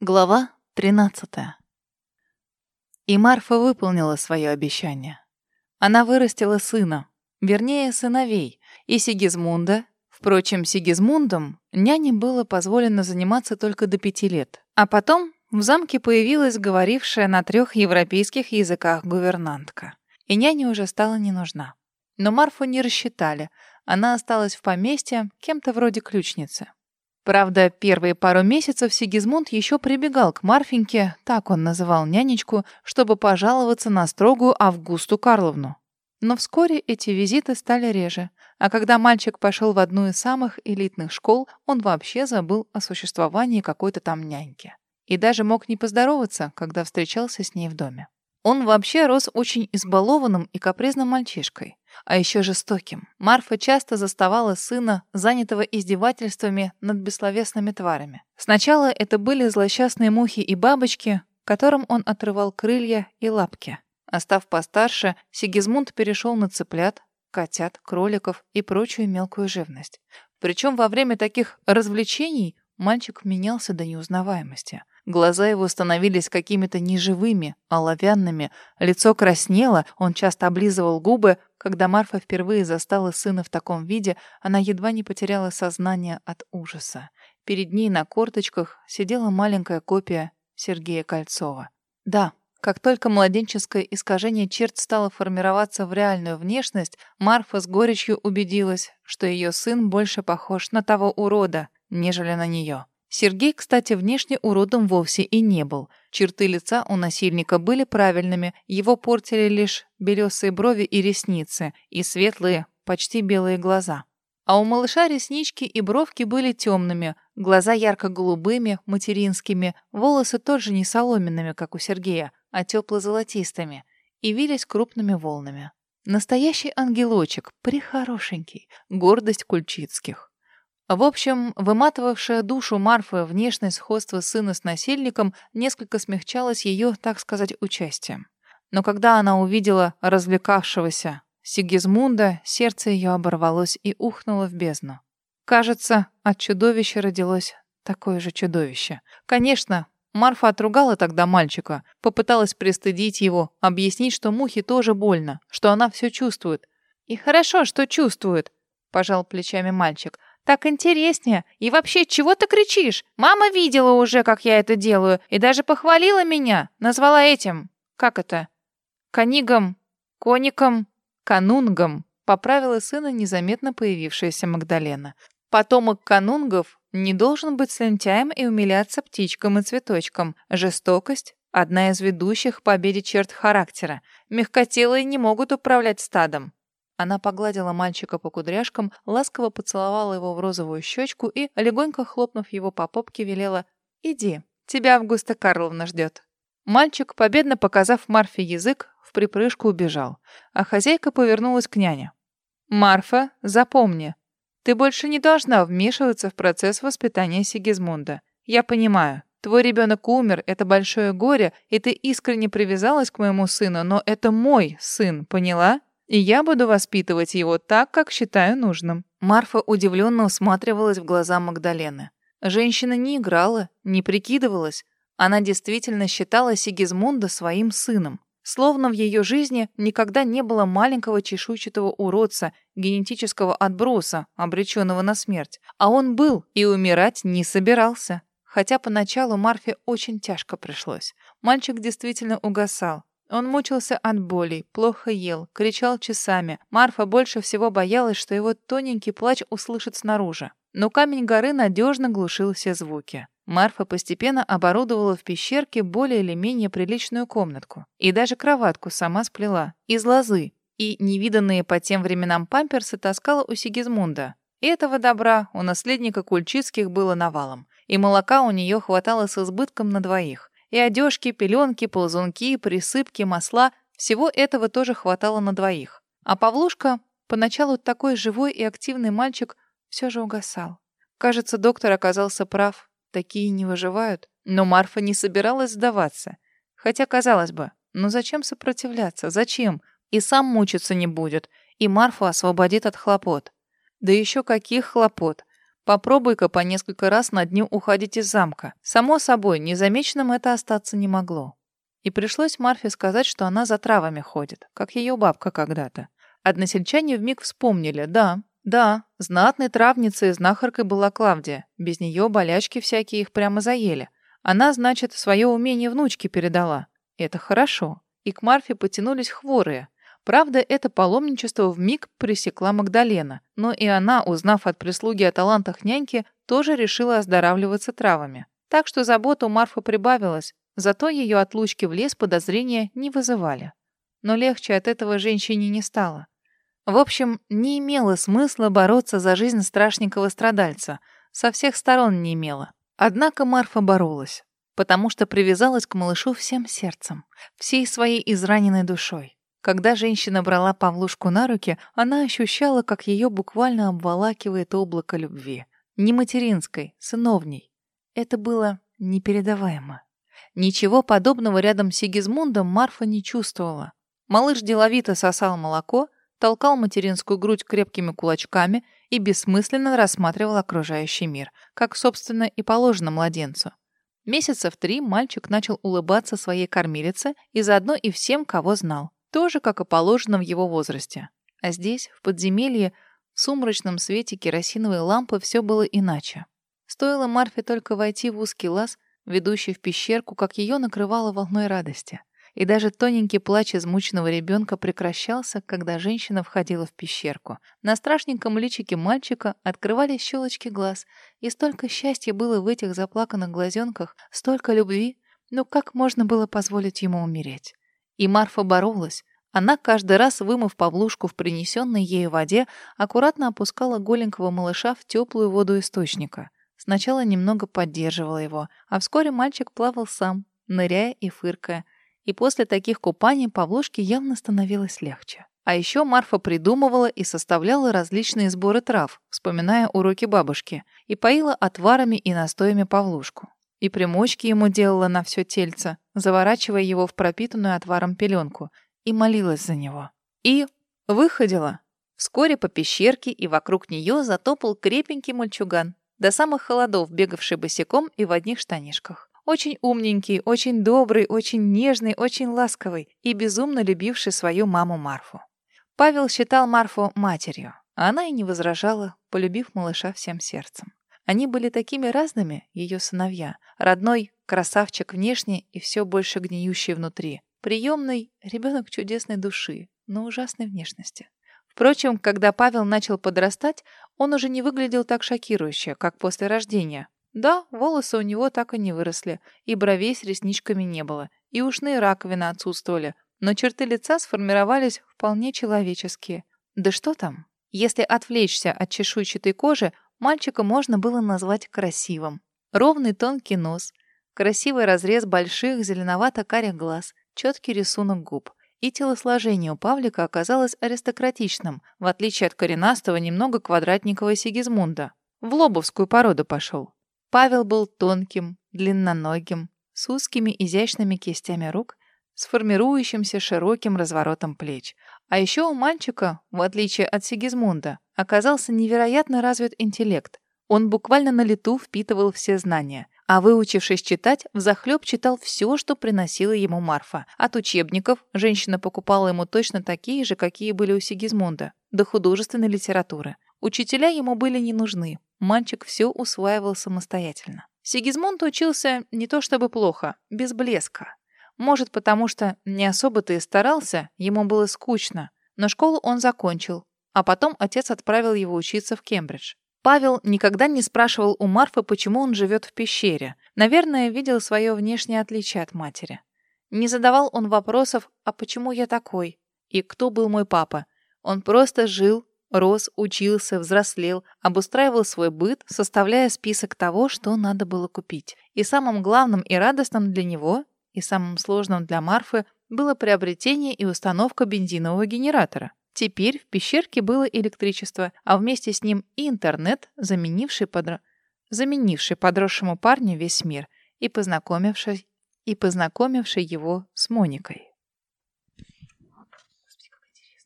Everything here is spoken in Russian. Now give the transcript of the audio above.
Глава 13. И Марфа выполнила свое обещание. Она вырастила сына, вернее, сыновей, и Сигизмунда. Впрочем, Сигизмундом няне было позволено заниматься только до пяти лет. А потом в замке появилась говорившая на трех европейских языках гувернантка. И няня уже стала не нужна. Но Марфу не рассчитали. Она осталась в поместье кем-то вроде ключницы. Правда, первые пару месяцев Сигизмунд еще прибегал к Марфеньке, так он называл нянечку, чтобы пожаловаться на строгую Августу Карловну. Но вскоре эти визиты стали реже, а когда мальчик пошел в одну из самых элитных школ, он вообще забыл о существовании какой-то там няньки. И даже мог не поздороваться, когда встречался с ней в доме. Он вообще рос очень избалованным и капризным мальчишкой а еще жестоким. Марфа часто заставала сына, занятого издевательствами над бессловесными тварями. Сначала это были злосчастные мухи и бабочки, которым он отрывал крылья и лапки. А став постарше, Сигизмунд перешел на цыплят, котят, кроликов и прочую мелкую живность. Причем во время таких развлечений мальчик менялся до неузнаваемости — Глаза его становились какими-то неживыми, оловянными, лицо краснело, он часто облизывал губы. Когда Марфа впервые застала сына в таком виде, она едва не потеряла сознание от ужаса. Перед ней на корточках сидела маленькая копия Сергея Кольцова. Да, как только младенческое искажение черт стало формироваться в реальную внешность, Марфа с горечью убедилась, что ее сын больше похож на того урода, нежели на нее. Сергей, кстати, внешне уродом вовсе и не был. Черты лица у насильника были правильными, его портили лишь белесые брови и ресницы, и светлые, почти белые глаза. А у малыша реснички и бровки были темными, глаза ярко-голубыми, материнскими, волосы тоже не соломенными, как у Сергея, а тепло-золотистыми, и вились крупными волнами. Настоящий ангелочек, прихорошенький, гордость кульчицких. В общем, выматывавшая душу Марфы внешнее сходство сына с насильником несколько смягчалось ее, так сказать, участием. Но когда она увидела развлекавшегося Сигизмунда, сердце ее оборвалось и ухнуло в бездну. Кажется, от чудовища родилось такое же чудовище. Конечно, Марфа отругала тогда мальчика, попыталась пристыдить его, объяснить, что мухе тоже больно, что она все чувствует. «И хорошо, что чувствует», — пожал плечами мальчик. Так интереснее. И вообще, чего ты кричишь? Мама видела уже, как я это делаю, и даже похвалила меня. Назвала этим. Как это? Конигом, коником, канунгом. Поправила сына незаметно появившаяся Магдалена. Потомок канунгов не должен быть слентяем и умиляться птичкам и цветочкам. Жестокость — одна из ведущих по победе черт характера. Мягкотелые не могут управлять стадом. Она погладила мальчика по кудряшкам, ласково поцеловала его в розовую щечку и, легонько хлопнув его по попке, велела «Иди, тебя Августа Карловна ждет». Мальчик, победно показав Марфе язык, в припрыжку убежал, а хозяйка повернулась к няне. «Марфа, запомни, ты больше не должна вмешиваться в процесс воспитания Сигизмунда. Я понимаю, твой ребенок умер, это большое горе, и ты искренне привязалась к моему сыну, но это мой сын, поняла?» И я буду воспитывать его так, как считаю нужным». Марфа удивленно усматривалась в глаза Магдалены. Женщина не играла, не прикидывалась. Она действительно считала Сигизмунда своим сыном. Словно в ее жизни никогда не было маленького чешуйчатого уродца, генетического отброса, обреченного на смерть. А он был и умирать не собирался. Хотя поначалу Марфе очень тяжко пришлось. Мальчик действительно угасал. Он мучился от боли, плохо ел, кричал часами. Марфа больше всего боялась, что его тоненький плач услышит снаружи. Но камень горы надежно глушил все звуки. Марфа постепенно оборудовала в пещерке более или менее приличную комнатку. И даже кроватку сама сплела. Из лозы. И невиданные по тем временам памперсы таскала у Сигизмунда. Этого добра у наследника Кульчицких было навалом. И молока у нее хватало с избытком на двоих. И одежки, пеленки, ползунки, присыпки, масла — всего этого тоже хватало на двоих. А Павлушка, поначалу такой живой и активный мальчик, все же угасал. Кажется, доктор оказался прав. Такие не выживают. Но Марфа не собиралась сдаваться. Хотя, казалось бы, ну зачем сопротивляться? Зачем? И сам мучиться не будет. И Марфу освободит от хлопот. Да еще каких хлопот? Попробуй-ка по несколько раз на дню уходить из замка. Само собой, незамеченным это остаться не могло. И пришлось Марфе сказать, что она за травами ходит, как ее бабка когда-то. Односельчане вмиг вспомнили, да, да, знатной травницей и знахаркой была Клавдия. Без нее болячки всякие их прямо заели. Она, значит, свое умение внучке передала. Это хорошо. И к Марфе потянулись хворые. Правда, это паломничество в миг пресекла Магдалена, но и она, узнав от прислуги о талантах няньки, тоже решила оздоравливаться травами. Так что забота у Марфы прибавилась, зато ее отлучки в лес подозрения не вызывали. Но легче от этого женщине не стало. В общем, не имело смысла бороться за жизнь страшненького страдальца. Со всех сторон не имело. Однако Марфа боролась, потому что привязалась к малышу всем сердцем, всей своей израненной душой. Когда женщина брала Павлушку на руки, она ощущала, как ее буквально обволакивает облако любви. Не материнской, сыновней. Это было непередаваемо. Ничего подобного рядом с Сигизмундом Марфа не чувствовала. Малыш деловито сосал молоко, толкал материнскую грудь крепкими кулачками и бессмысленно рассматривал окружающий мир, как, собственно, и положено младенцу. Месяца в три мальчик начал улыбаться своей кормилице и заодно и всем, кого знал. Тоже, как и положено в его возрасте. А здесь, в подземелье, в сумрачном свете керосиновой лампы все было иначе. Стоило Марфе только войти в узкий лаз, ведущий в пещерку, как ее накрывало волной радости и даже тоненький плач измученного ребенка прекращался, когда женщина входила в пещерку. На страшненьком личике мальчика открывались щелочки глаз, и столько счастья было в этих заплаканных глазенках, столько любви, но как можно было позволить ему умереть? И Марфа боролась. Она, каждый раз вымыв Павлушку в принесенной ею воде, аккуратно опускала голенького малыша в теплую воду источника. Сначала немного поддерживала его, а вскоре мальчик плавал сам, ныряя и фыркая, и после таких купаний Павлушке явно становилось легче. А еще Марфа придумывала и составляла различные сборы трав, вспоминая уроки бабушки, и поила отварами и настоями Павлушку. И примочки ему делала на все тельце, заворачивая его в пропитанную отваром пеленку, и молилась за него. И выходила. Вскоре по пещерке и вокруг нее затопал крепенький мальчуган, до самых холодов бегавший босиком и в одних штанишках. Очень умненький, очень добрый, очень нежный, очень ласковый и безумно любивший свою маму Марфу. Павел считал Марфу матерью, а она и не возражала, полюбив малыша всем сердцем. Они были такими разными, ее сыновья. Родной — красавчик внешне и все больше гниющий внутри. Приемный — ребенок чудесной души, но ужасной внешности. Впрочем, когда Павел начал подрастать, он уже не выглядел так шокирующе, как после рождения, да, волосы у него так и не выросли, и бровей с ресничками не было, и ушные раковины отсутствовали, но черты лица сформировались вполне человеческие. Да что там? Если отвлечься от чешуйчатой кожи, мальчика можно было назвать красивым. Ровный тонкий нос, красивый разрез больших зеленовато-карих глаз, четкий рисунок губ. И телосложение у Павлика оказалось аристократичным, в отличие от коренастого, немного квадратненького Сигизмунда. В лобовскую породу пошел. Павел был тонким, длинноногим, с узкими изящными кистями рук, с формирующимся широким разворотом плеч. А еще у мальчика, в отличие от Сигизмунда, оказался невероятно развит интеллект. Он буквально на лету впитывал все знания, а выучившись читать, взахлеб читал все, что приносила ему Марфа. От учебников женщина покупала ему точно такие же, какие были у Сигизмунда, до художественной литературы. Учителя ему были не нужны, мальчик все усваивал самостоятельно. Сигизмунд учился не то чтобы плохо, без блеска. Может, потому что не особо-то и старался, ему было скучно, но школу он закончил, а потом отец отправил его учиться в Кембридж. Павел никогда не спрашивал у Марфы, почему он живет в пещере. Наверное, видел свое внешнее отличие от матери. Не задавал он вопросов «А почему я такой?» и «Кто был мой папа?» Он просто жил, Рос, учился, взрослел, обустраивал свой быт, составляя список того, что надо было купить. И самым главным и радостным для него, и самым сложным для Марфы, было приобретение и установка бензинового генератора. Теперь в пещерке было электричество, а вместе с ним и интернет, заменивший, подро... заменивший подросшему парню весь мир и познакомивший, и познакомивший его с Моникой.